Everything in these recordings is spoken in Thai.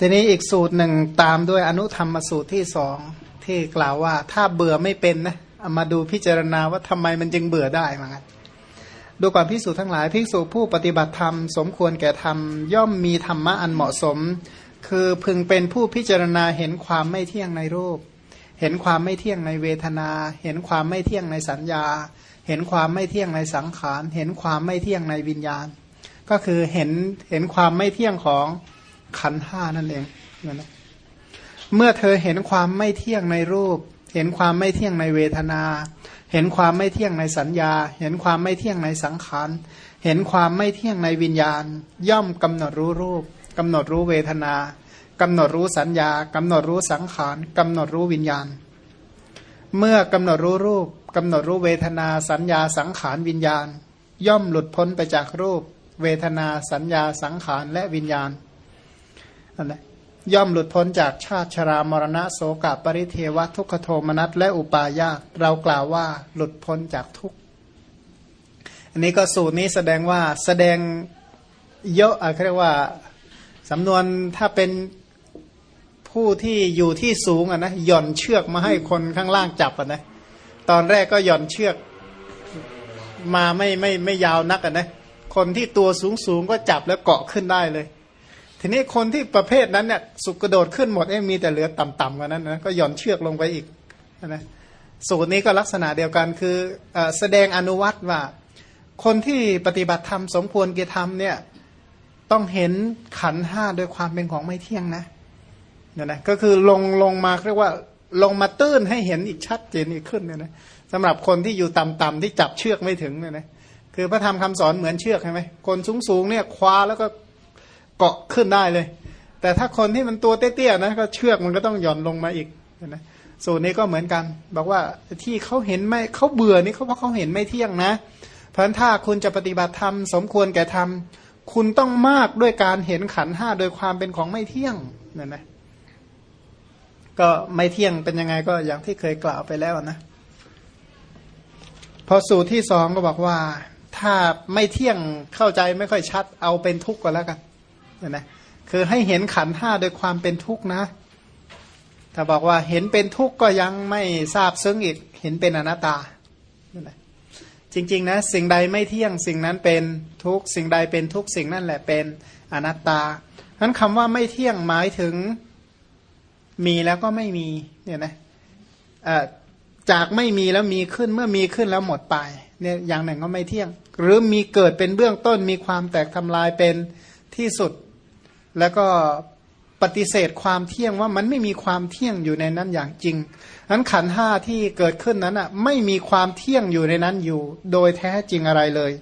ทีนี้อีกสูตรหนึ่งตามด้วยอนุธรรมสูตรที่สองที่กล่าวว่าถ้าเบื่อไม่เป็นนะเอามาดูพิจารณาว่าทำไมมันจึงเบื่อได้มางั้นดูก่อนพิสูจทั้งหลายพิสูจผู้ปฏิบัติธรรม สมควรแก่ธรรม ย่อมมีธรรมะอันเหมาะสม คือพึงเป็นผู้พิจารณาเห็นความไม่เที่ยงในรูป เห็นความไม่เที่ยงในเวทนา เห็นความไม่เที่ยงในสัญญา เห็นความไม่เที่ยงในสังขาร เห็นความไม่เที่ยงในวิญญาณ ก็คือเห็นเห็นความไม่เที่ยงของ ขันห้านั่นเองนะเมื่อเธอเห็นความไม่เที่ยงในรูป เห็นความไม่เที่ยงในเวทนา เห็นความไม่เที่ยงในสัญญา เห็นความไม่เที่ยงในสังขารเห็นความไม่เที่ยงในวิญญาณ ย่อมกำหนดรู้รูปกำหนดรู้เวทนากำหนดรู้สัญญากำหนดรู้สังขารกำหนดรู้วิญญาณ เมื่อกำหนดรู้รูปกำหนดรู้เวทนา สัญญาสังขารวิญญาณ ย่อมหลุดพ้นไปจากรูป เวทนาสัญญาสังขารและวิญญาณ นั่นแหละย่อมหลุดพ้นจากชาติชรามรณะโสกปริเทวทุกขโทมนัสและอุปาญาตเรากล่าวว่าหลุดพ้นจากทุกอันนี้ก็สูตรนี้แสดงว่าแสดงเยอะอะเรียกว่าสำนวนถ้าเป็นผู้ที่อยู่ที่สูงอะนะหย่อนเชือกมาให้คนข้างล่างจับอะนะตอนแรกก็หย่อนเชือกมาไม่ไม่ไม่ยาวนักอะนะคนที่ตัวสูงสูงก็จับแล้วเกาะขึ้นได้เลย ทีนี้คนที่ประเภทนั้นเนี่ยสุกกระโดดขึ้นหมดเอ้มีแต่เหลือต่ำๆกว่านั้นนะก็หย่อนเชือกลงไปอีกนะสูตรนี้ก็ลักษณะเดียวกันคืออแสดงอนุวัตว่า คนที่ปฏิบัติธรรมสมควรเกียรติเนี่ยต้องเห็นขันห้าโดยความเป็นของไม่เที่ยงนะเนี่ยนะก็คือลงลงมาเรียกว่าลงมาตื้นให้เห็นอีกชัดเจนอีกขึ้นเนี่ยนะสำหรับคนที่อยู่ต่ำๆที่จับเชือกไม่ถึงเนี่ยนะคือพระธรรมคำสอนเหมือนเชือกใช่ไหมคนสูงๆเนี่ยคว้าแล้วก็ เกาะขึ้นได้เลย แต่ถ้าคนที่มันตัวเตี้ยๆนะก็เชือกมันก็ต้องหย่อนลงมาอีกนะสูตรนี้ก็เหมือนกัน บอกว่าที่เขาเห็นไม่เขาเบื่อนี่เขาเพราะเขาเห็นไม่เที่ยงนะ เพราะฉะนั้นถ้าคุณจะปฏิบัติธรรมสมควรแก่ธรรมคุณต้องมากด้วยการเห็นขันห้าโดยความเป็นของไม่เที่ยงนั่นนะก็ไม่เที่ยงเป็นยังไงก็อย่างที่เคยกล่าวไปแล้วนะพอสูตรที่สองก็บอกว่า ถ้าไม่เที่ยงเข้าใจไม่ค่อยชัด เอาเป็นทุกข์ก็แล้วกัน เนี่ยนะคือให้เห็นขันห้าโดยความเป็นทุกข์นะถ้าบอกว่าเห็นเป็นทุกข์ก็ยังไม่ทราบซึ้งอีกเห็นเป็นอนัตตาเนี่ยนะจริงๆนะสิ่งใดไม่เที่ยงสิ่งนั้นเป็นทุกสิ่งใดเป็นทุกสิ่งนั่นแหละเป็นอนัตตาฉะนั้นคำว่าไม่เที่ยงหมายถึงมีแล้วก็ไม่มีเนี่ยนะจากไม่มีแล้วมีขึ้นเมื่อมีขึ้นแล้วหมดไปเนี่ยอย่างหนึ่งก็ไม่เที่ยง หรือมีเกิดเป็นเบื้องต้นมีความแตกทำลายเป็นที่สุด แล้วก็ปฏิเสธความเที่ยงว่ามันไม่มีความเที่ยงอยู่ในนั้นอย่างจริงนั้นขันห้าที่เกิดขึ้นนั้นอะไม่มีความเที่ยงอยู่ในนั้นอยู่ โดยแท้จริงอะไรเลย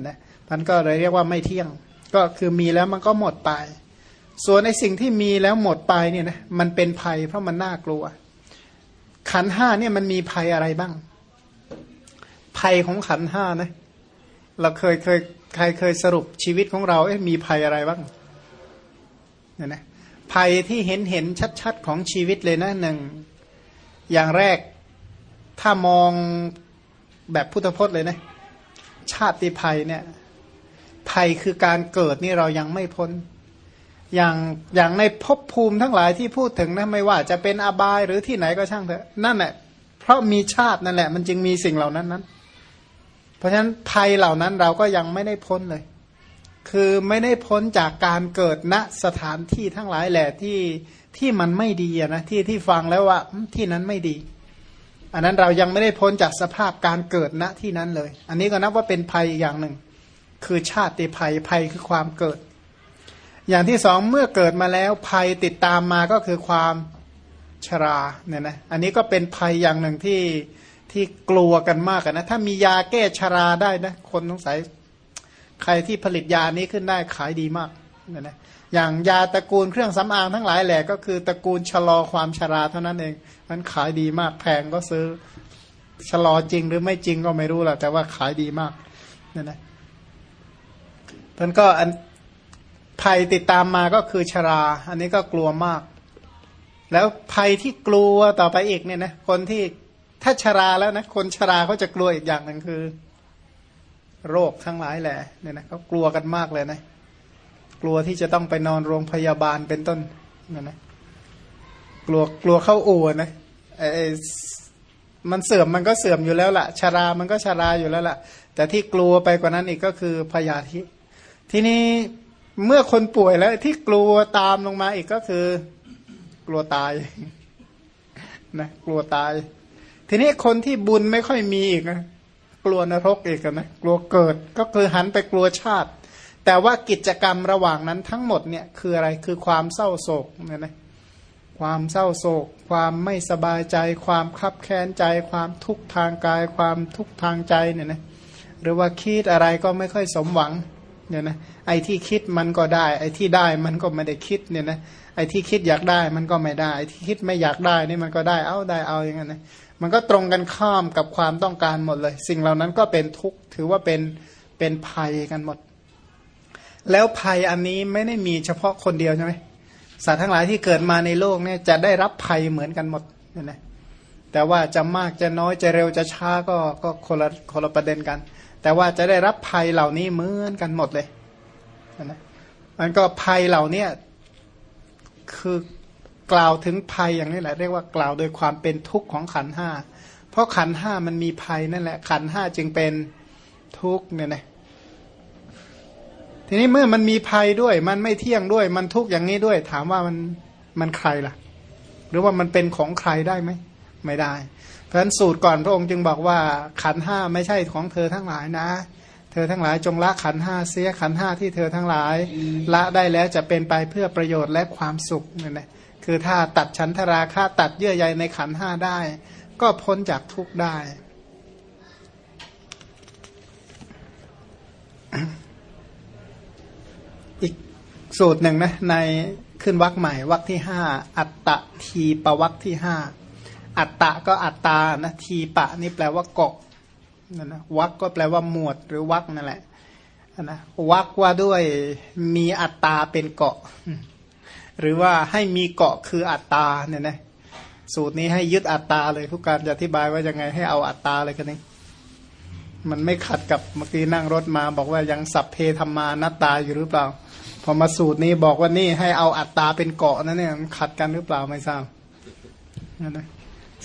นะท่านก็เลยเรียกว่าไม่เที่ยง ก็คือมีแล้วมันก็หมดไป ส่วนในสิ่งที่มีแล้วหมดไปเนี่ยนะมันเป็นภัยเพราะมันน่ากลัว ขันห้าเนี่ยมันมีภัยอะไรบ้าง ภัยของขันห้านะเราเคยเคยใครเคยสรุปชีวิตของเราเอ๊ะมีภัยอะไรบ้าง เนี่ยนะภัยที่เห็นเห็นชัดๆของชีวิตเลยนะหนึ่งอย่างแรกถ้ามองแบบพุทธพจน์เลยนะชาติภัยเนี่ยภัยคือการเกิดนี่เรายังไม่พ้น อย่างอย่างในภพภูมิทั้งหลายที่พูดถึงนะไม่ว่าจะเป็นอบายหรือที่ไหนก็ช่างเถอะนั่นแหละเพราะมีชาตินั่นแหละ มันจึงมีสิ่งเหล่านั้นนั้น เพราะฉะนั้นภัยเหล่านั้นเราก็ยังไม่ได้พ้นเลย คือไม่ได้พ้นจากการเกิดณสถานที่ทั้งหลายแหละที่ที่มันไม่ดีนะที่ที่ฟังแล้วว่าที่นั้นไม่ดี อันนั้นเรายังไม่ได้พ้นจากสภาพการเกิดณที่นั้นเลย อันนี้ก็นับว่าเป็นภัยอย่างหนึ่ง คือชาติภัยภัยคือความเกิด อย่างที่สองเมื่อเกิดมาแล้วภัยติดตามมาก็คือความชราเนี่ยนะอันนี้ก็เป็นภัยอย่างหนึ่งที่ที่กลัวกันมากนะถ้ามียาแก้ชราได้นะคนสงสัย ใครที่ผลิตยานี้ขึ้นได้ขายดีมากนะนะอย่างยาตระกูลเครื่องสำอางทั้งหลายแหละก็คือตระกูลชะลอความชราเท่านั้นเองมันขายดีมากแพงก็ซื้อชะลอจริงหรือไม่จริงก็ไม่รู้แหละแต่ว่าขายดีมากนั่นนะท่านก็อันภัยติดตามมาก็คือชรา อันนี้ก็กลัวมาก แล้วภัยที่กลัวต่อไปอีกเนี่ยนะคนที่ถ้าชราแล้วนะคนชราเขาจะกลัวอีกอย่างหนึ่งคือ โรคทั้งหลายแหละเนี่ยนะเขากลัวกันมากเลยนะ กลัวที่จะต้องไปนอนโรงพยาบาลเป็นต้นเนั่นนะกลัวกลัวเข้าอู่นะไอ้มันเสื่อมมันก็เสื่อมอยู่แล้วล่ะ ชารามันก็ชาราอยู่แล้วล่ะ แต่ที่กลัวไปกว่านั้นอีกก็คือพยาธิ ทีนี้เมื่อคนป่วยแล้วที่กลัวตามลงมาอีกก็คือ กลัวตายนะกลัวตาย ทีนี้คนที่บุญไม่ค่อยมีอีกนะ กลัวนรกอีกนะกลัวเกิดก็คือหันไปกลัวชาติ แต่ว่ากิจกรรมระหว่างนั้นทั้งหมดเนี่ยคืออะไรคือความเศร้าโศกเนี่ยนะความเศร้าโศก ความไม่สบายใจ ความคับแค้นใจ ความทุกข์ทางกาย ความทุกข์ทางใจเนี่ยนะหรือว่าคิดอะไรก็ไม่ค่อยสมหวังเนี่ยนะไอ้ที่คิดมันก็ได้ ไอ้ที่ได้มันก็ไม่ได้คิดเนี่ยนะไอ้ที่คิดอยากได้มันก็ไม่ได้ไอ้ที่คิดไม่อยากได้นี่มันก็ได้เอาได้เอาอย่างนั้นนะ มันก็ตรงกันข้ามกับความต้องการหมดเลย สิ่งเหล่านั้นก็เป็นทุกข์ถือว่าเป็นเป็นภัยกันหมด แล้วภัยอันนี้ไม่ได้มีเฉพาะคนเดียวใช่ไหมสัตว์ทั้งหลายที่เกิดมาในโลกเนี่ยจะได้รับภัยเหมือนกันหมดเนี่นะแต่ว่าจะมากจะน้อยจะเร็วจะช้าก็ก็คนละคนละประเด็นกัน แต่ว่าจะได้รับภัยเหล่านี้เหมือนกันหมดเลยนะมันก็ภัยเหล่านี้คือ กล่าวถึงภัยอย่างนี้แหละเรียกว่ากล่าวโดยความเป็นทุกข์ของขันห้าเพราะขันห้ามันมีภัยนั่นแหละ ขันห้าจึงเป็นทุกข์เนี่ยนะทีนี้เมื่อมันมีภัยด้วย มันไม่เที่ยงด้วย มันทุกข์อย่างนี้ด้วย ถามว่ามันมันใครล่ะ หรือว่ามันเป็นของใครได้ไหมไม่ได้ เพราะฉะนั้นสูตรก่อนพระองค์จึงบอกว่าขันห้าไม่ใช่ของเธอทั้งหลายนะ เธอทั้งหลายจงละขันห้าเสียขันห้าที่เธอทั้งหลาย ละได้แล้วจะเป็นไปเพื่อประโยชน์และความสุขเนี่ยนะ คือถ้าตัดฉันทราคะตัดเยื่อใยในขันห้าได้ ก็พ้นจากทุกข์ได้ อีกสูตรหนึ่งนะในขึ้นวักใหม่วักที่ห้าอัตตะทีปวักที่ห้าอัตตะก็อัตตานะทีปะนี่แปลว่าเกาะนั่นนะวักก็แปลว่าหมวดหรือวักนั่นแหละนะวักว่าด้วยมีอัตตาเป็นเกาะ หรือว่าให้มีเกาะคืออัตตาเนี่ยนะสูตรนี้ให้ยึดอัตตาเลยทุกการจะอธิบายว่ายังไงให้เอาอัตตาเลยกันนี้มันไม่ขัดกับเมื่อกี้นั่งรถมา บอกว่ายังสัพเพธรรมานัตตาอยู่หรือเปล่า พอมาสูตรนี้บอกว่านี่ให้เอาอัตตาเป็นเกาะนั่นเนี่ยขัดกันหรือเปล่าไม่ทราบนะ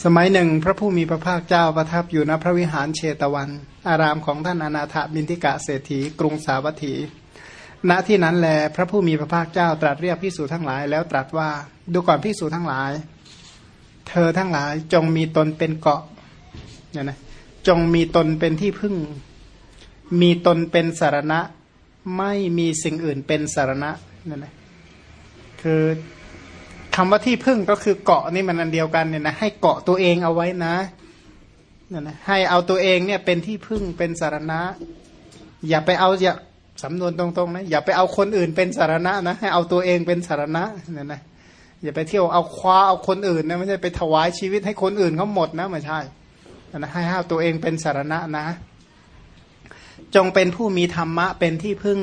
สมัยหนึ่งพระผู้มีพระภาคเจ้าประทับอยู่ณพระวิหารเชตวัน อารามของท่านอนาถบินทิกะเศรษฐี กรุงสาวัตถี ณที่นั้นแลพระผู้มีพระภาคเจ้าตรัสเรียกพิสูจทั้งหลาย แล้วตรัสว่าดูก่อนพิสูจทั้งหลาย เธอทั้งหลายจงมีตนเป็นเกาะเนี่ยนะจงมีตนเป็นที่พึ่ง มีตนเป็นสารณะ ไม่มีสิ่งอื่นเป็นสารณะนั่นแหละคือคำว่าที่พึ่งก็คือเกาะนี่มันอันเดียวกันเนี่ยนะให้เกาะตัวเองเอาไว้นะนั่นนะให้เอาตัวเองเนี่ยเป็นที่พึ่งเป็นสารณะ อย่าไปเอาอย่า สำนวนตรงๆนะอย่าไปเอาคนอื่นเป็นสารณะนะให้เอาตัวเองเป็นสารณะเนี่ยนะอย่าไปเที่ยวเอาคว้าเอาคนอื่นนะไม่ใช่ไปถวายชีวิตให้คนอื่นเขาหมดนะไม่ใช่นะให้เอาตัวเองเป็นสารณะนะ จงเป็นผู้มีธรรมะเป็นที่พึ่ง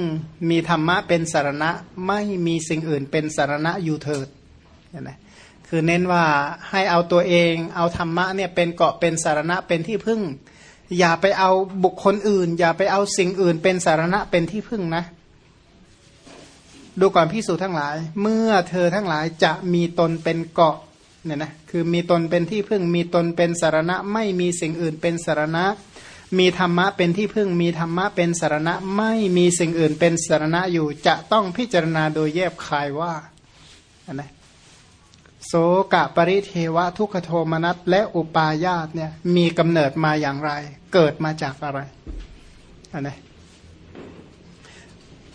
มีธรรมะเป็นสารณะไม่มีสิ่งอื่นเป็นสารณะอยู่เถิดเนี่ยนะคือเน้นว่าให้เอาตัวเอง เอาธรรมะเนี่ยเป็นเกาะเป็นสารณะเป็นที่พึ่ง อย่าไปเอาบุคคลอื่น อย่าไปเอาสิ่งอื่น เป็นสารณะเป็นที่พึ่งนะ ดูก่อนพิสูจทั้งหลาย เมื่อเธอทั้งหลายจะมีตนเป็นเกาะเนี่ยนะคือมีตนเป็นที่พึ่ง มีตนเป็นสารณะ ไม่มีสิ่งอื่นเป็นสารณะ มีธรรมะเป็นที่พึ่ง มีธรรมะเป็นสารณะ ไม่มีสิ่งอื่นเป็นสารณะอยู่จะต้องพิจารณาโดยแยบคายว่าอันนะ โสกะปริเทวะทุกขโทมนัสและอุปาญาตเนี่ยมีกำเนิดมาอย่างไร เกิดมาจากอะไรอันน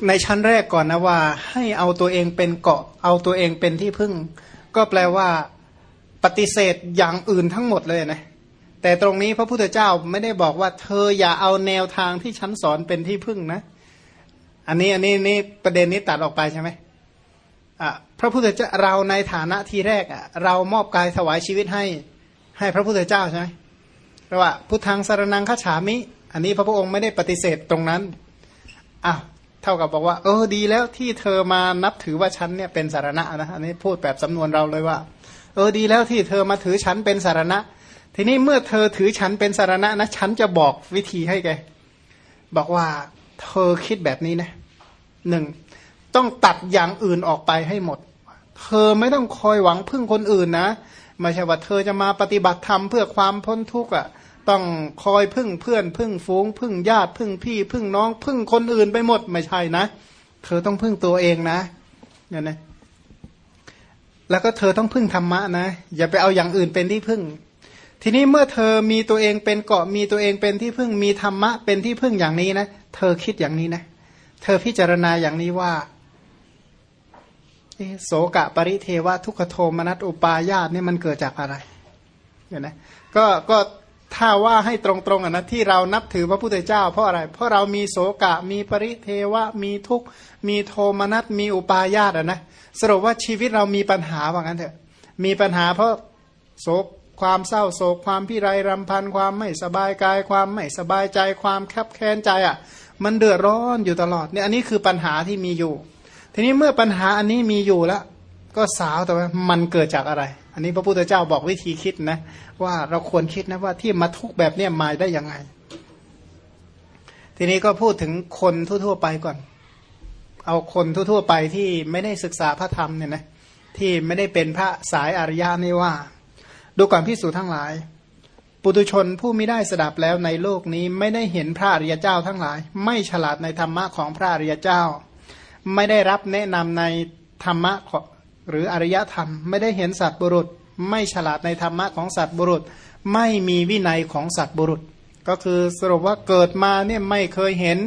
ในชั้นแรกก่อนนะว่า ให้เอาตัวเองเป็นเกาะ เอาตัวเองเป็นที่พึ่ง ก็แปลว่าปฏิเสธอย่างอื่นทั้งหมดเลยนะแต่ตรงนี้พระพุทธเจ้าไม่ได้บอกว่า เธออย่าเอาแนวทางที่ฉันสอนเป็นที่พึ่งนะ อันนี้อันนี้นี่ประเด็นนี้ตัดออกไปใช่ไหม พระพุทธเจ้าเราในฐานะที่แรกเรามอบกายถวายชีวิตให้ให้พระพุทธเจ้าใช่ไหมแปลว่าพุทธังสารนังฆฉามิ อันนี้พระพุทธองค์ไม่ได้ปฏิเสธตรงนั้นอ้าวเท่ากับบอกว่า เออดีแล้วที่เธอมานับถือว่าฉันเนี่ยเป็นสารณะนะอันนี้พูดแบบสำนวนเราเลยว่า เออดีแล้วที่เธอมาถือฉันเป็นสารณะ ทีนี้เมื่อเธอถือฉันเป็นสารณะนะฉันจะบอกวิธีให้แกบอกว่า เธอคิดแบบนี้นะหนึ่ง ต้องตัดอย่างอื่นออกไปให้หมด เธอไม่ต้องคอยหวังพึ่งคนอื่นนะไม่ใช่ว่าเธอจะมาปฏิบัติธรรมเพื่อความพ้นทุกข์อะต้องคอยพึ่งเพื่อน พึ่งฟูง พึ่งญาติ พึ่งพี่ พึ่งน้อง พึ่งคนอื่นไปหมดไม่ใช่นะ เธอต้องพึ่งตัวเองนะเนี่ยนะแล้วก็เธอต้องพึ่งธรรมะนะ อย่าไปเอาอย่างอื่นเป็นที่พึ่ง ทีนี้เมื่อเธอมีตัวเองเป็นเกาะมีตัวเองเป็นที่พึ่งมีธรรมะเป็นที่พึ่งอย่างนี้นะ เธอคิดอย่างนี้นะ เธอพิจารณาอย่างนี้ว่า โสกะปริเทวะทุกขโทมนัสอุปายาตนี่มันเกิดจากอะไรเห็นไหมก็ก็ถ้าว่าให้ตรงๆอะนะที่เรานับถือพระพุทธเจ้า เพราะอะไร เพราะเรามีโสกะมีปริเทวะมีทุกมีโทมนัสมีอุปายาตอะนะสรุปว่าชีวิตเรามีปัญหาว่างั้นเถอะ มีปัญหาเพราะโศกความเศร้าโศกความพิไรรำพันความไม่สบายกาย ความไม่สบายใจความแคบแค้นใจอะ มันเดือดร้อนอยู่ตลอดเนี่ยอันนี้คือปัญหาที่มีอยู่ ทีนี้เมื่อปัญหาอันนี้มีอยู่แล้ว ก็สาวแต่ว่ามันเกิดจากอะไร อันนี้พระพุทธเจ้าบอกวิธีคิดนะ ว่าเราควรคิดนะว่าที่มาทุกแบบเนี้ยมาได้ยังไง ทีนี้ก็พูดถึงคนทั่ว ๆ ไปก่อน เอาคนทั่ว ๆ ไปที่ไม่ได้ศึกษาพระธรรมเนี่ยนะที่ไม่ได้เป็นพระสายอริยะนี่ว่า ดูก่อนพิสูจทั้งหลาย ปุตุชนผู้ไม่ได้สดับแล้วในโลกนี้ไม่ได้เห็นพระอริยเจ้าทั้งหลาย ไม่ฉลาดในธรรมะของพระอริยเจ้า ไม่ได้รับแนะนำในธรรมะหรืออริยธรรม ไม่ได้เห็นสัตว์บุรุษ ไม่ฉลาดในธรรมะของสัตว์บุรุษ ไม่มีวินัยของสัตว์บุรุษ ก็คือสรุปว่าเกิดมาเนี่ยไม่เคยเห็น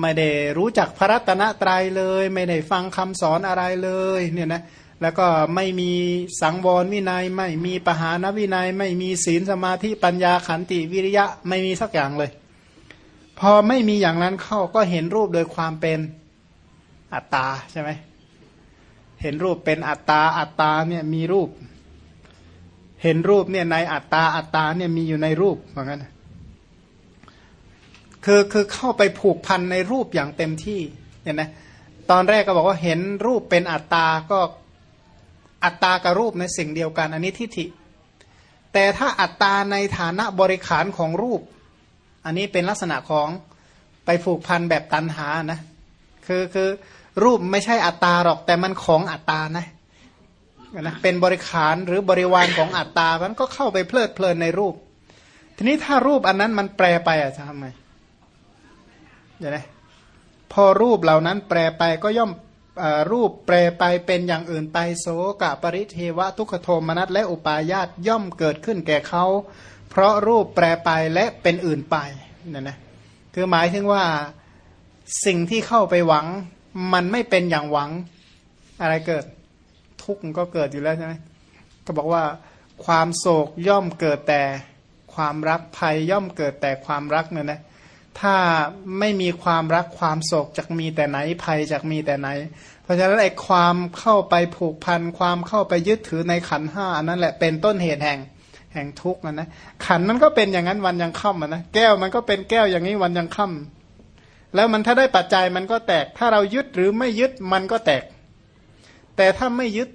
ไม่ได้รู้จักพระรัตนตรัยเลย ไม่ได้ฟังคำสอนอะไรเลยเนี่ยนะแล้วก็ไม่มีสังวรวินัย ไม่มีปหานวินัย ไม่มีศีลสมาธิปัญญาขันติวิริยะไม่มีสักอย่างเลย พอไม่มีอย่างนั้นเข้าก็เห็นรูปโดยความเป็น อัตตาใช่ไหมเห็นรูปเป็นอัตตาอัตตาเนี่ยมีรูป เห็นรูปเนี่ยในอัตตาอัตตาเนี่ยมีอยู่ในรูปเหมือนกันคือคือเข้าไปผูกพันในรูปอย่างเต็มที่เห็นไหมตอนแรกก็บอกว่าเห็นรูปเป็นอัตตาก็อัตตากับรูปในสิ่งเดียวกัน อันนี้ทิฏฐิ แต่ถ้าอัตตาในฐานะบริขารของรูป อันนี้เป็นลักษณะของไปผูกพันแบบตันหานะ คือคือรูปไม่ใช่อัตตาหรอกแต่มันของอัตตานะนะเป็นบริขารหรือบริวารของอัตตามันก็เข้าไปเพลิดเพลินในรูป ทีนี้ถ้ารูปอันนั้นมันแปรไปอะจะทำไงอย่างไรพอรูปเหล่านั้นแปรไปก็ย่อมรูปแปรไปเป็นอย่างอื่นไปโสกะปริเทวะทุกขโทมนัสและอุปาญาตย่อมเกิดขึ้นแก่เขา เพราะรูปแปรไปและเป็นอื่นไปเนี่ยนะคือหมายถึงว่า สิ่งที่เข้าไปหวัง มันไม่เป็นอย่างหวัง อะไรเกิด ทุกข์ก็เกิดอยู่แล้วใช่ไหมก็บอกว่า ความโศกย่อมเกิดแต่ความรักภัยย่อมเกิดแต่ความรักเนี่ยนะถ้าไม่มีความรักความโศกจะมีแต่ไหนภัยจะมีแต่ไหน เพราะฉะนั้นไอ้ความเข้าไปผูกพันความเข้าไปยึดถือในขันห้านั่นแหละเป็นต้นเหตุแห่งแห่งทุกข์นะนะขันมันก็เป็นอย่างนั้นวันยังค่ำนะแก้วมันก็เป็นแก้วอย่างนี้วันยังค่ำ แล้วมันถ้าได้ปัจจัยมันก็แตก ถ้าเรายึดหรือไม่ยึดมันก็แตก แต่ถ้าไม่ยึด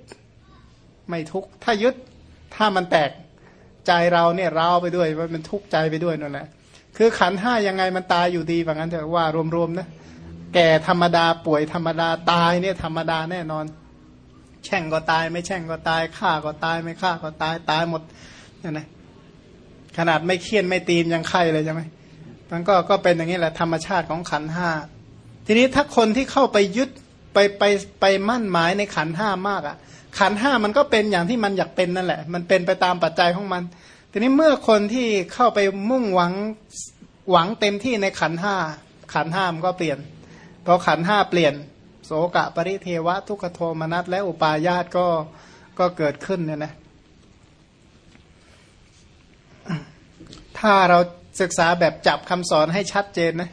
ไม่ทุกถ้ายึดถ้ามันแตกใจเราเนี่ยเราไปด้วยมันทุกข์ใจไปด้วยนั่นแหละคือขันห้ายังไงมันตายอยู่ดีแบบนั้นเถอะว่ารวมๆนะแก่ธรรมดาป่วยธรรมดาตายเนี่ยธรรมดาแน่นอน แช่งก็ตาย ไม่แช่งก็ตายฆ่าก็ตายไม่ฆ่าก็ตายตายหมดนี่นะขนาดไม่เคี่ยนไม่ตีนยังไข้เลยใช่ไหม มันก็ก็เป็นอย่างนี้แหละธรรมชาติของขันห้าทีนี้ถ้าคนที่เข้าไปยึดไปไปไปมั่นหมายในขันห้ามากอะ ขันห้ามันก็เป็นอย่างที่มันอยากเป็นนั่นแหละ มันเป็นไปตามปัจจัยของมัน ทีนี้เมื่อคนที่เข้าไปมุ่งหวังหวังเต็มที่ในขันห้าขันห้ามันก็เปลี่ยนพอขันห้าเปลี่ยน โสกะปริเทวะ ทุกขโทมนัสและอุปาญาตก็ก็เกิดขึ้นเนี่ยนะถ้าเรา ศึกษาแบบจับคำสอนให้ชัดเจนนะ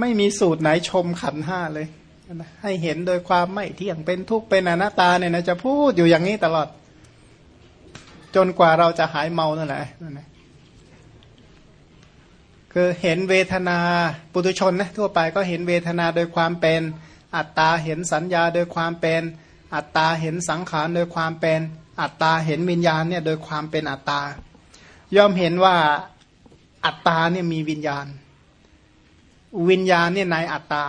ไม่มีสูตรไหนชมขันห้าเลยนะให้เห็นโดยความไม่เที่ยงเป็นทุกข์เป็นอนัตตาเนี่ยนะจะพูดอยู่อย่างนี้ตลอด จนกว่าเราจะหายเมานั่นแหละนั่นแหละคือเห็นเวทนาปุถุชนนะทั่วไปก็เห็นเวทนาโดยความเป็นอัตตาเห็นสัญญาโดยความเป็นอัตตาเห็นสังขารโดยความเป็นอัตตาเห็นวิญญาณเนี่ยโดยความเป็นอัตตาย่อมเห็นว่า อัตตาเนี่ยมีวิญญาณ วิญญาณเนี่ยในอัตตา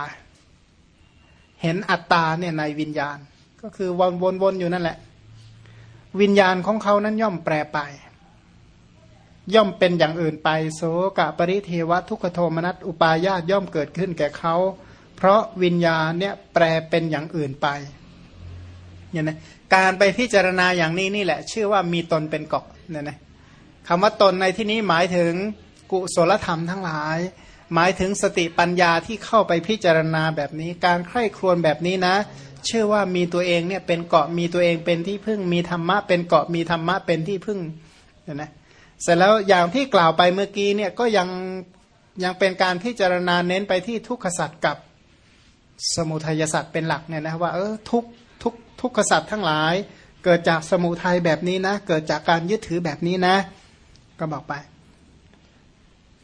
เห็นอัตตาเนี่ยในวิญญาณ ก็คือวนวนวนอยู่นั่นแหละ วิญญาณของเขานั้นย่อมแปรไป ย่อมเป็นอย่างอื่นไปโสกะปริเทวทุกขโทมนัสอุปาญาตย่อมเกิดขึ้นแก่เขาเพราะวิญญาณเนี่ยแปรเป็นอย่างอื่นไปเนี่ยนะการไปพิจารณาอย่างนี้นี่แหละ ชื่อว่ามีตนเป็นเกาะเนี่ยนะคำว่าตนในที่นี้หมายถึง กุศลธรรมทั้งหลาย หมายถึงสติปัญญาที่เข้าไปพิจารณาแบบนี้ การใคร่ครวญแบบนี้นะ เชื่อว่ามีตัวเองเนี่ยเป็นเกาะมีตัวเองเป็นที่พึ่งมีธรรมะ เป็นเกาะมีธรรมะเป็นที่พึ่งนะนะเสร็จแล้วอย่างที่กล่าวไปเมื่อกี้เนี่ยก็ยังยังเป็นการพิจารณาเน้นไปที่ทุกขสัตว์กับสมุทัยสัตว์เป็นหลักเนี่ยนะว่าเออทุกทุกทุกขสัตว์ทั้งหลาย เกิดจากสมุทัยแบบนี้นะ เกิดจากการยึดถือแบบนี้นะ ก็บอกไป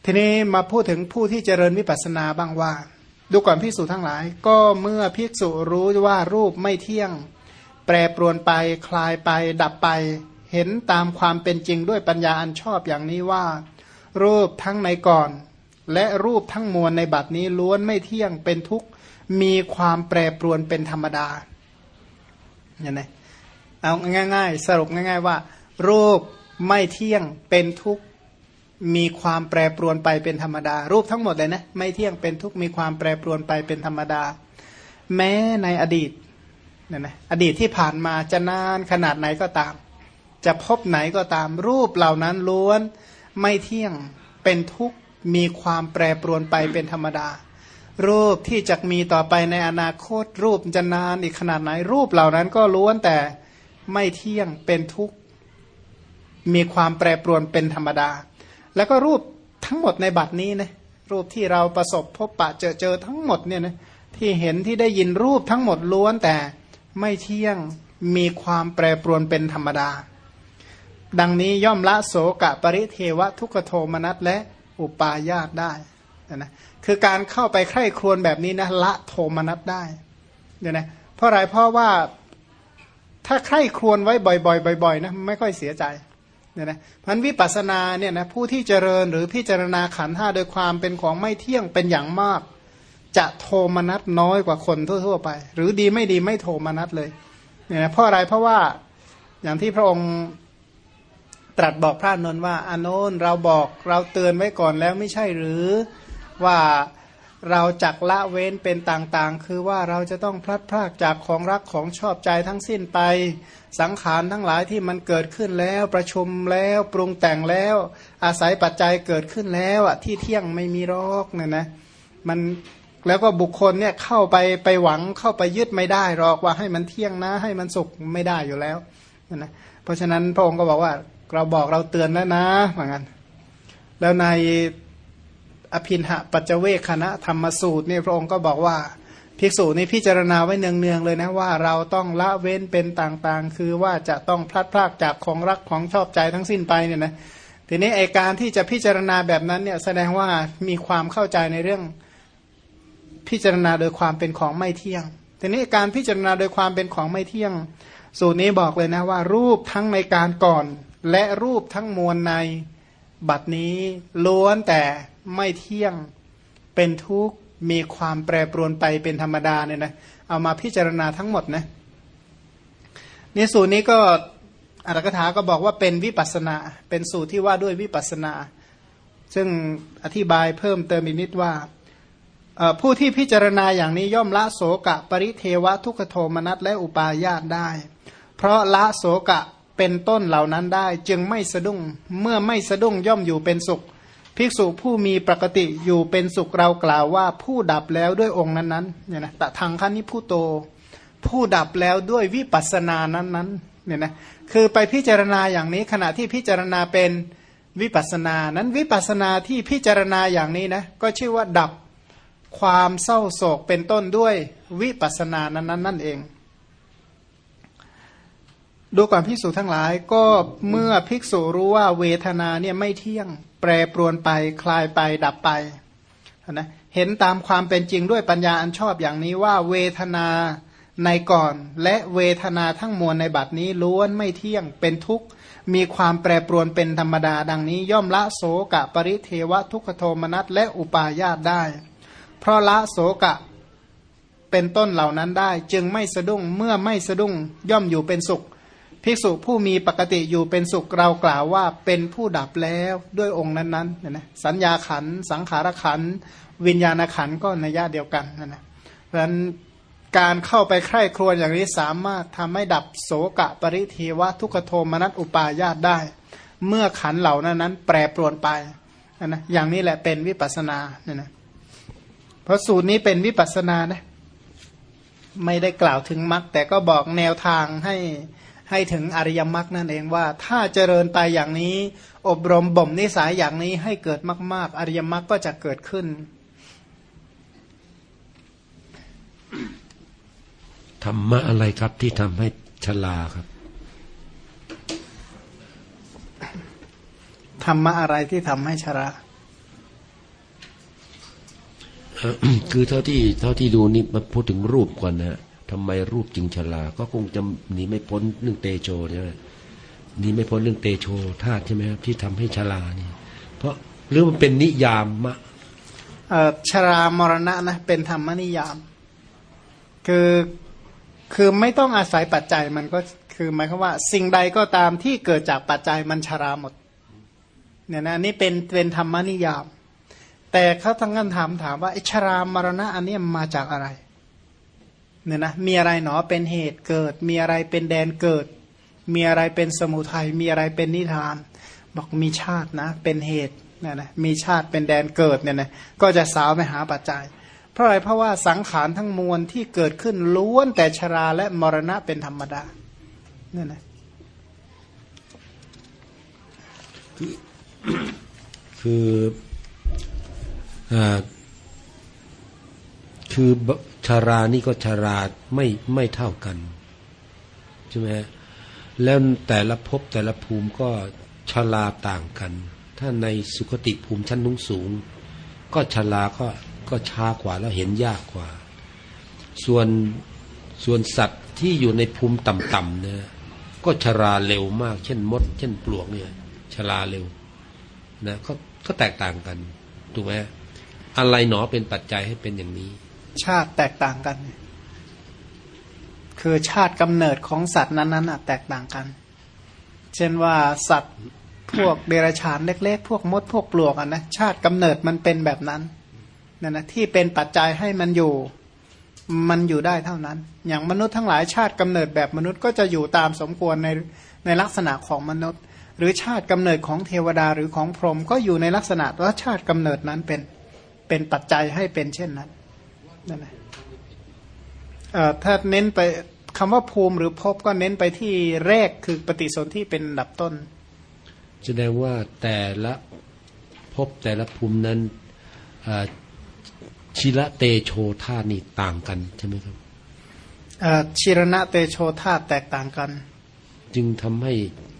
ทีนี้มาพูดถึงผู้ที่เจริญวิปัสสนาบ้างว่า ดูก่อนพิสูจทั้งหลาย ก็เมื่อภิกษุรู้ว่ารูปไม่เที่ยง แปรปรวนไปคลายไป ดับไป เห็นตามความเป็นจริงด้วยปัญญาอันชอบอย่างนี้ว่า รูปทั้งในก่อน และรูปทั้งมวลในบัดนี้ล้วนไม่เที่ยงเป็นทุกข์มีความแปรปรวนเป็นธรรมดาเนี่ยนะเอาง่าย ๆ สรุปง่าย ๆ ว่า รูปไม่เที่ยงเป็นทุกข์ มีความแปรปรวนไปเป็นธรรมดา รูปทั้งหมดเลยนะ ไม่เที่ยงเป็นทุกมีความแปรปรวนไปเป็นธรรมดา แม้ในอดีตเนี่ยนะอดีตที่ผ่านมาจะนานขนาดไหนก็ตาม จะพบไหนก็ตาม รูปเหล่านั้นล้วนไม่เที่ยงเป็นทุกมีความแปรปรวนไปเป็นธรรมดา รูปที่จะมีต่อไปในอนาคต รูปจะนานอีกขนาดไหน รูปเหล่านั้นก็ล้วนแต่ไม่เที่ยงเป็นทุกมีความแปรปรวนเป็นธรรมดา แล้วก็รูปทั้งหมดในบัดนี้นะรูปที่เราประสบพบปะเจอเจอทั้งหมดเนี่ยนะที่เห็นที่ได้ยินรูปทั้งหมดล้วนแต่ไม่เที่ยงมีความแปรปรวนเป็นธรรมดา ดังนี้ย่อมละโสกะปริเทวทุกโทมนัสและอุปาญาตได้นะคือการเข้าไปใคร่ครวญแบบนี้นะละโทมนัสได้เนี่ยนะเพราะอะไรเพราะว่าถ้าใคร่ครวญไว้บ่อยๆบ่อยๆนะไม่ค่อยเสียใจ เนี่ยนะพันวิปัสสนาเนี่ยนะผู้ที่เจริญหรือพิจารณาขันห้าโดยความเป็นของไม่เที่ยงเป็นอย่างมาก จะโทมนัสน้อยกว่าคนทั่ว ๆ ไป หรือดีไม่ดีไม่โทมนัสเลยเนี่ยนะเพราะอะไรเพราะว่าอย่างที่พระองค์ตรัสบอกพระนนท์ว่าอานนท์เราบอกเราเตือนไว้ก่อนแล้วไม่ใช่หรือว่าเราจักละเว้นเป็นต่างๆ คือว่าเราจะต้องพลัดพรากจากของรักของชอบใจทั้งสิ้นไป สังขารทั้งหลายที่มันเกิดขึ้นแล้วประชุมแล้วปรุงแต่งแล้ว อาศัยปัจจัยเกิดขึ้นแล้วอะที่เที่ยงไม่มีรอกเนี่ยนะมันแล้วก็บุคคลเนี่ยเข้าไปไปหวังเข้าไปยึดไม่ได้หรอกว่าให้มันเที่ยงนะ ให้มันสุขไม่ได้อยู่แล้วนะเพราะฉะนั้นพระองค์ก็บอกว่าเราบอกเราเตือนแล้วนะเหมือนกันแล้วในอภินหะปัจเจเวคคณะธรรมสูตรเนี่ยพระองค์ก็บอกว่า ภิกษุนี้พิจารณาไว้เนืองๆเลยนะว่าเราต้องละเว้นเป็นต่างๆ คือว่าจะต้องพลัดพรากจากของรักของชอบใจทั้งสิ้นไปเนี่ยนะทีนี้ไอการที่จะพิจารณาแบบนั้นเนี่ยแสดงว่ามีความเข้าใจในเรื่องพิจารณาโดยความเป็นของไม่เที่ยง ทีนี้การพิจารณาโดยความเป็นของไม่เที่ยง สูตรนี้บอกเลยนะว่า รูปทั้งในการก่อน และรูปทั้งมวลในบัดนี้ล้วนแต่ไม่เที่ยงเป็นทุกข์ มีความแปรปรวนไปเป็นธรรมดาเนี่ยนะเอามาพิจารณาทั้งหมดนะในสูตรนี้ก็อัตถกถาก็บอกว่าเป็นวิปัสนา เป็นสูตรที่ว่าด้วยวิปัสนา ซึ่งอธิบายเพิ่มเติมอีกนิดว่าผู้ที่พิจารณาอย่างนี้ย่อมละโสกะ ปริเทวะทุกขโทมนัสและอุปาญาตได้ เพราะละโสกะเป็นต้นเหล่านั้นได้ จึงไม่สะดุ้งเมื่อไม่สะดุ้งย่อมอยู่เป็นสุข ภิกษุผู้มีปกติอยู่เป็นสุขเรากล่าวว่าผู้ดับแล้วด้วยองค์นั้นๆเนี่ยนะตะทางขั้นนี้ผู้โต ผู้ดับแล้วด้วยวิปัสสนานั้นๆเนี่ยนะคือไปพิจารณาอย่างนี้ขณะที่พิจารณาเป็นวิปัสสนานั้นวิปัสสนาที่พิจารณาอย่างนี้นะก็ชื่อว่าดับความเศร้าโศกเป็นต้นด้วยวิปัสสนานั้นๆนั่นเอง ดูก่อนภิกษุทั้งหลายก็เมื่อภิกษุรู้ว่าเวทนาเนี่ยไม่เที่ยง รปรวนไปคลายไปดับไปนะเห็นตามความเป็นจริงด้วยปัญญาอันชอบอย่างนี้ว่าเวทนาในก่อน และเวทนาทั้งมวลในบัดนี้ล้วนไม่เที่ยงเป็นทุกข์มีความแปรปรวนเป็นธรรมดาดังนี้ ย่อมละโสกะปริเทวทุกขโทมนัสและอุปาญาตได้ เพราะละโสกะเป็นต้นเหล่านั้นได้ จึงไม่สะดุ้งเมื่อไม่สะดุ้งย่อมอยู่เป็นสุข ภิกษุผู้มีปกติอยู่เป็นสุขเรากล่าวว่าเป็นผู้ดับแล้วด้วยองค์นั้นๆนะสัญญาขันสังขารขันวิญญาณขันก็ในญาติเดียวกันนะนะเพราะฉะนั้นการเข้าไปใคร่ครวญอย่างนี้สามารถทำให้ดับโสกะปริเทวะทุกขโทมนัสอุปาญาตได้ เมื่อขันเหล่านั้นนั้น แปรปรวนไปนะอย่างนี้แหละเป็นวิปัสนาเนี่ยนะเพราะสูตรนี้เป็นวิปัสนานะไม่ได้กล่าวถึงมรรคแต่ก็บอกแนวทางให้ ให้ถึงอริยมรรคนั่นเองว่า ถ้าเจริญไปอย่างนี้ อบรมบ่มนิสัยอย่างนี้ให้เกิดมาก ๆ อริยมรรคก็จะเกิดขึ้นธรรมะอะไรครับที่ทำให้ชราครับธรรมะอะไรที่ทำให้ชราเอ่อคือเท่าที่เท่าที่ดูนี่มาพูดถึงรูปก่อนนะฮะ ทำไมรูปจึงชราก็คงจะหนีไม่พ้นเรื่องเตโชใช่ไหมหนีไม่พ้นเรื่องเตโชธาตุใช่ไหมครับที่ทำให้ชรานี่เพราะหรือมันเป็นนิยามมะชรามรณะนะเป็นธรรมนิยาม คือคือไม่ต้องอาศัยปัจจัยมันก็คือหมายความว่า สิ่งใดก็ตามที่เกิดจากปัจจัยมันชราหมดเนี่ยนะอันนี่เป็นเป็นธรรมนิยาม แต่เขาทั้งกันถามถามว่าไอ้ชรามรณะอันนี้มาจากอะไร เนี่ยนะมีอะไรหนอเป็นเหตุเกิด มีอะไรเป็นแดนเกิด มีอะไรเป็นสมุทัยมีอะไรเป็นนิทาน บอกมีชาตินะ เป็นเหตุเนี่ยนะมีชาติเป็นแดนเกิดเนี่ยนะก็จะสาวไปหาปัจจัย เพราะอะไรเพราะว่าสังขารทั้งมวลที่เกิดขึ้นล้วนแต่ชราและมรณะเป็นธรรมดาเนี่ยนะคืออ่าคือบ ชารานี่ก็ชาราไม่ไม่เท่ากันใช่ไหมฮะแล้วแต่ละภพแต่ละภูมิก็ชาราต่างกัน ถ้าในสุคติภูมิชั้นนุ่งสูง ก็ชาราก็ก็ช้ากว่าแล้วเห็นยากกว่า ส่วนส่วนสัตว์ที่อยู่ในภูมิต่ำๆเนี่ยก็ชาราเร็วมาก เช่นมด เช่นปลวกเนี่ยชาราเร็วนะก็ก็แตกต่างกันถูกไหมอะไรหนอเป็นปัจจัยให้เป็นอย่างนี้ ชาติแตกต่างกัน คือชาติกำเนิดของสัตว์นั้นๆแตกต่างกัน เช่นว่าสัตว์พวกเดรัจฉานเล็กๆ พวกมดพวกปลวกอะนะชาติกำเนิดมันเป็นแบบนั้นนั่นนะที่เป็นปัจจัยให้มันอยู่มันอยู่ได้เท่านั้น อย่างมนุษย์ทั้งหลายชาติกำเนิดแบบมนุษย์ก็จะอยู่ตามสมควรในในลักษณะของมนุษย์ หรือชาติกำเนิดของเทวดาหรือของพรหมก็อยู่ในลักษณะว่าชาติกำเนิดนั้นเป็นเป็นปัจจัยให้เป็นเช่นนั้น นั่นแหละเอ่อถ้าเน้นไปคำว่าภูมิหรือภพก็เน้นไปที่แรกคือปฏิสนธิเป็นอันดับต้นแสดงว่าแต่ละภพแต่ละภูมินั้นอ่าชิระเตโชธาตุนี่ต่างกันใช่ไหมครับเอ่อชิรณะเตโชธาตุแตกต่างกัน จึงทำให้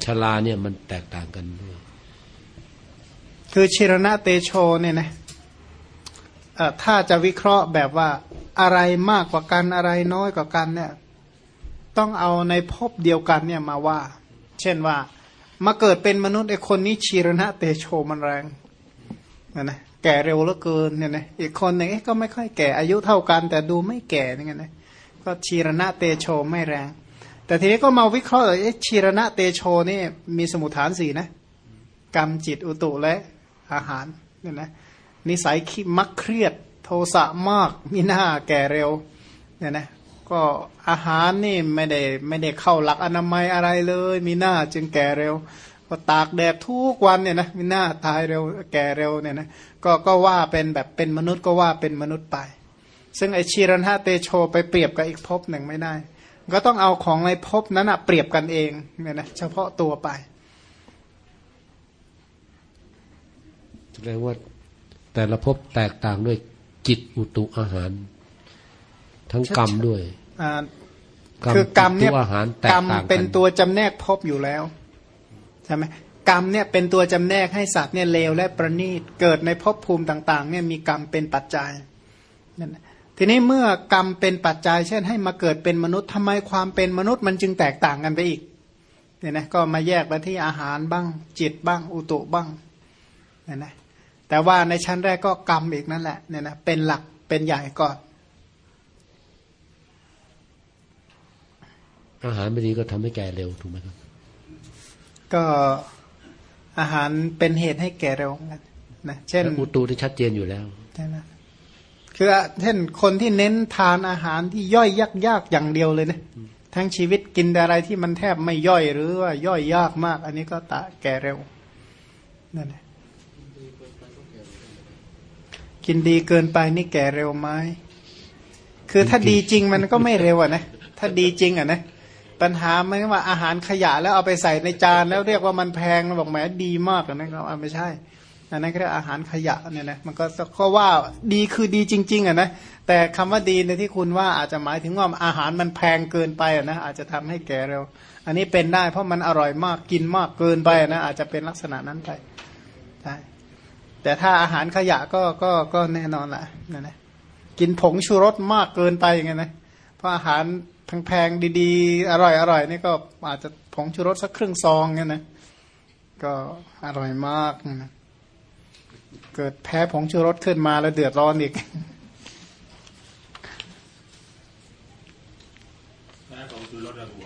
ชราเนี่ยมันแตกต่างกันด้วยคือชิรณะเตโชเนี่ยนะเอ่อ ถ้าจะวิเคราะห์แบบว่าอะไรมากกว่ากันอะไรน้อยกว่ากันเนี่ยต้องเอาในภพเดียวกันเนี่ยมาว่า เช่นว่า มาเกิดเป็นมนุษย์ไอคนนี้ชีรณะเตโชมันแรงนะนะแก่เร็วเหลือเกินเนี่ยนะอีกคนหนึ่งก็ไม่ค่อยแก่อายุเท่ากัน แต่ดูไม่แก่นี่ไงนะก็ชีรณะเตโชไม่แรง แต่ทีนี้ก็มาวิเคราะห์เลยเอ๊ะชีรณะเตโชนี่มีสมุทฐานสี่นะ กรรมจิตอุตุและอาหารเนี่ยนะ นิสัยมักเครียด โทสะมาก มีหน้าแก่เร็วเนี่ยนะก็อาหารนี่ไม่ได้ไม่ได้เข้าหลักอนามัยอะไรเลย มีหน้าจึงแก่เร็ว ก็ตากแดดทุกวันเนี่ยนะมีหน้าตายเร็วแก่เร็วเนี่ยนะก็ก็ว่าเป็นแบบเป็นมนุษย์ก็ว่าเป็นมนุษย์ไป ซึ่งไอชีรณะเตโชไปเปรียบกับอีกภพหนึ่งไม่ได้ ก็ต้องเอาของในภพนั้นอะเปรียบกันเองเนี่ยนะเฉพาะตัวไปแสดงว่า แต่ละภพแตกต่างด้วยจิตอุตุอาหาร ทั้งกรรมด้วยอ่าคือกรรมเนี่ยจิตอุตุอาหารแตกกรรมต่างกันเป็นตัวจำแนกภพอยู่แล้วใช่ไหมกรรมเนี่ยเป็นตัวจำแนกให้สัตว์เนี่ยเลวและประณีตเกิดในภพภูมิต่างๆ เนี่ยมีกรรมเป็นปัจจัยนั่นนะทีนี้เมื่อกรรมเป็นปัจจัย เช่นให้มาเกิดเป็นมนุษย์ทำไมความเป็นมนุษย์มันจึงแตกต่างกันไปอีกเนี่ยนะก็มาแยกไปที่อาหารบ้างจิตบ้างอุตุบ้างเนี่ยนะ แต่ว่าในชั้นแรกก็กรรมอีกนั่นแหละเนี่ยนะเป็นหลักเป็นใหญ่ก่อนอาหารไม่ดีก็ทำให้แก่เร็วถูกไหมครับ ก็อาหารเป็นเหตุให้แก่เร็วเหมือนกันนะเช่นแล้วอุตูที่ชัดเจนอยู่แล้วใช่ไหมคือเช่นคนที่เน้นทานอาหารที่ย่อยยากๆอย่างเดียวเลยนะทั้งชีวิตกินแต่อะไรที่มันแทบไม่ย่อยหรือว่าย่อยยากมาก อันนี้ก็ตะแก่เร็วนั่นแหละ กินดีเกินไปนี่แก่เร็วไหมคือถ้าดีจริงมันก็ไม่เร็วอะนะถ้าดีจริงอะนะปัญหาไม่ว่าอาหารขยะแล้วเอาไปใส่ในจานแล้วเรียกว่ามันแพงบอกแหมดีมากอะนะก็ไม่ใช่อันนั้นก็เรียกอาหารขยะเนี่ยนะมันก็ก็ว่าดีคือดีจริง ๆอะนะแต่คำว่าดีในที่คุณว่าอาจจะหมายถึงว่าอาหารมันแพงเกินไปอะนะอาจจะทำให้แก่เร็ว อันนี้เป็นได้เพราะมันอร่อยมากกินมากเกินไปอะนะอาจจะเป็นลักษณะนั้นไปใช่ แต่ถ้าอาหารขยะก็ก็ก็แน่นอนแหละนั่นนะกินผงชูรสมากเกินไปอย่างเงี้ยนะเพราะอาหารแพงๆดีๆ อร่อยๆนี่ก็อาจจะผงชูรสสักครึ่งซองเงี้ยนะก็อร่อยมากนะเกิดแพ้ผงชูรสขึ้นมาแล้วเดือดร้อนอีกแม่ของคือรถหัว